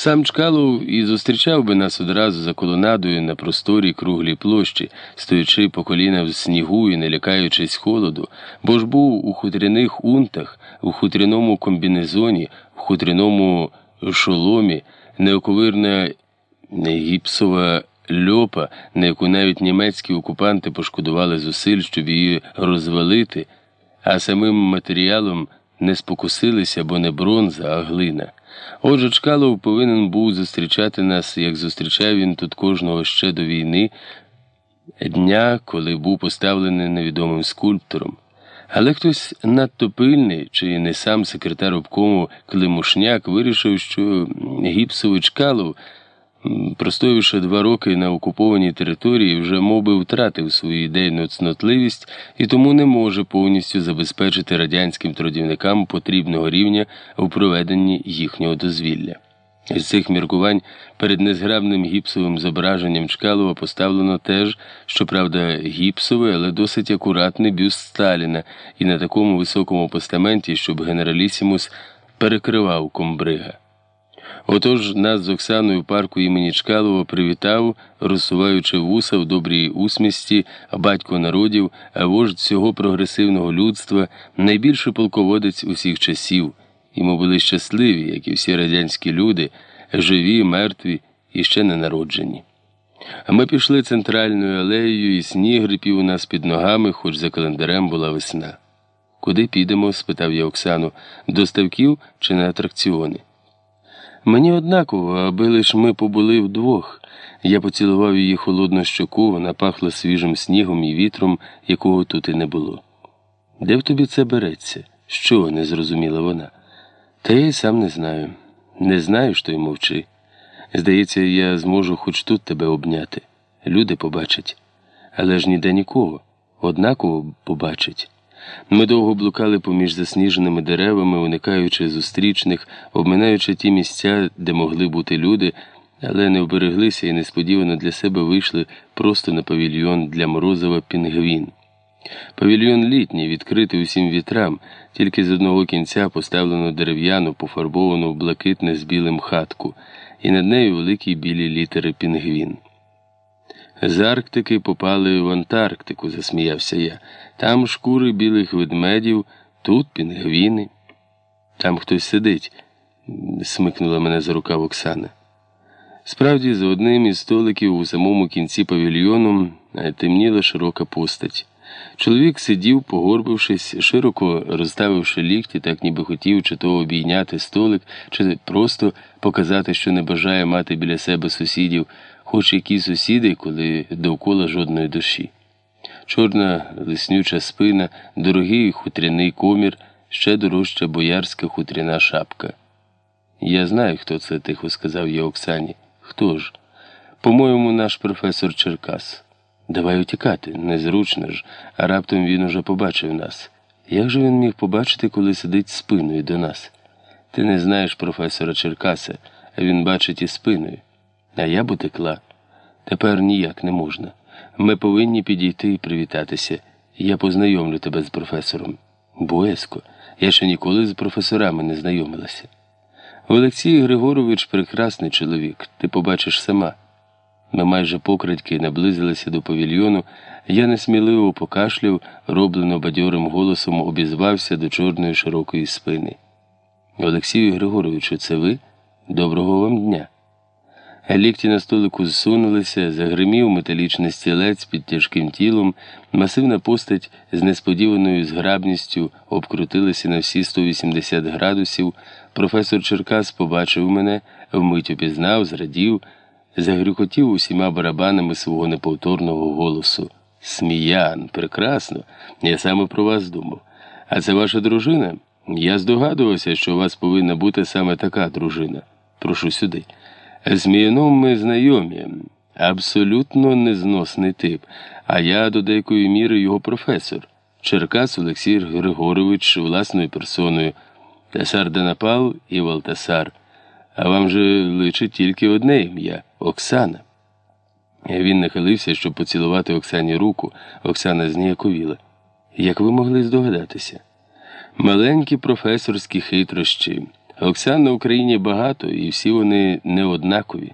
Сам Чкалов і зустрічав би нас одразу за колонадою на просторій круглій площі, стоячи по коліна в снігу і не лякаючись холоду, бо ж був у хутряних унтах, у хутряному комбінезоні, в хутряному шоломі, неоковирна гіпсова льопа, на яку навіть німецькі окупанти пошкодували зусиль, щоб її розвалити, а самим матеріалом не спокусилися, бо не бронза, а глина. Отже, Чкалов повинен був зустрічати нас, як зустрічав він тут кожного ще до війни, дня, коли був поставлений невідомим скульптором. Але хтось надто пильний, чи не сам секретар обкому Климушняк вирішив, що гіпсовий Чкалов, простоявши два роки на окупованій території, вже мов би, втратив свою ідейну цнотливість і тому не може повністю забезпечити радянським трудівникам потрібного рівня у проведенні їхнього дозвілля. З цих міркувань перед незграбним гіпсовим зображенням Чкалова поставлено теж, щоправда, гіпсовий, але досить акуратний бюст Сталіна і на такому високому постаменті, щоб генералісімус перекривав комбрига. Отож нас з Оксаною в парку імені Чкалова привітав, розсуваючи вуса в добрій усмісті, батько народів, а вождь всього прогресивного людства, найбільший полководець усіх часів. І ми були щасливі, як і всі радянські люди, живі, мертві і ще не народжені. Ми пішли центральною алеєю, і сніг рипів у нас під ногами, хоч за календарем була весна. Куди підемо? спитав я Оксану, до ставків чи на атракціони. Мені однаково, аби лиш ми побули вдвох. Я поцілував її холодну щоку, вона пахла свіжим снігом і вітром, якого тут і не було. Де в тобі це береться? Що? не зрозуміла вона. Та я й сам не знаю. Не знаю, що й мовчи. Здається, я зможу хоч тут тебе обняти. Люди побачать. Але ж ніде нікого. Однаково побачать. Ми довго блукали поміж засніженими деревами, уникаючи зустрічних, обминаючи ті місця, де могли бути люди, але не вбереглися і несподівано для себе вийшли просто на павільйон для Морозова Пінгвін. Павільйон літній, відкритий усім вітрам, тільки з одного кінця поставлено дерев'яну, пофарбовану в блакитне з білим хатку, і над нею великі білі літери Пінгвін. З Арктики попали в Антарктику, засміявся я. Там шкури білих ведмедів, тут пінгвіни. Там хтось сидить, смикнула мене за рукав Оксана. Справді, за одним із столиків у самому кінці павільйону темніла широка постать. Чоловік сидів, погорбившись, широко розставивши лікті, так ніби хотів чи то обійняти столик, чи просто показати, що не бажає мати біля себе сусідів, хоч які сусіди, коли довкола жодної душі. Чорна лиснюча спина, дорогий хутряний комір, ще дорожча боярська хутряна шапка. Я знаю, хто це, тихо сказав я Оксані. Хто ж? По-моєму, наш професор Черкас. Давай утікати, незручно ж, а раптом він уже побачив нас. Як же він міг побачити, коли сидить спиною до нас? Ти не знаєш професора Черкаса, а він бачить і спиною. А я б утекла. Тепер ніяк не можна. Ми повинні підійти і привітатися. Я познайомлю тебе з професором. Боязко, я ще ніколи з професорами не знайомилася. Олексій Григорович прекрасний чоловік, ти побачиш сама. Ми майже покрадьки наблизилися до павільйону, я несміливо покашляв, роблено бадьорим голосом обізвався до чорної широкої спини. Олексію Григоровичу, це ви? Доброго вам дня. Лікті на столику зсунулися, загримів металічний стілець під тяжким тілом, масивна постать з несподіваною зграбністю обкрутилася на всі 180 градусів. Професор Черкас побачив мене, вмить упізнав, зрадів, загрюкотів усіма барабанами свого неповторного голосу. Сміян, прекрасно, я саме про вас думав. А це ваша дружина? Я здогадувався, що у вас повинна бути саме така дружина. Прошу сюди. З ми знайомі, абсолютно незносний тип, а я до деякої міри його професор. Черкас Олексій Григорович власною персоною, Тасар Данапал і Валтасар. А вам же личить тільки одне ім'я Оксана. Він нахилився, щоб поцілувати Оксані руку. Оксана зніяковіла. Як ви могли здогадатися? Маленькі професорські хитрощі. Оксан на Україні багато, і всі вони не однакові.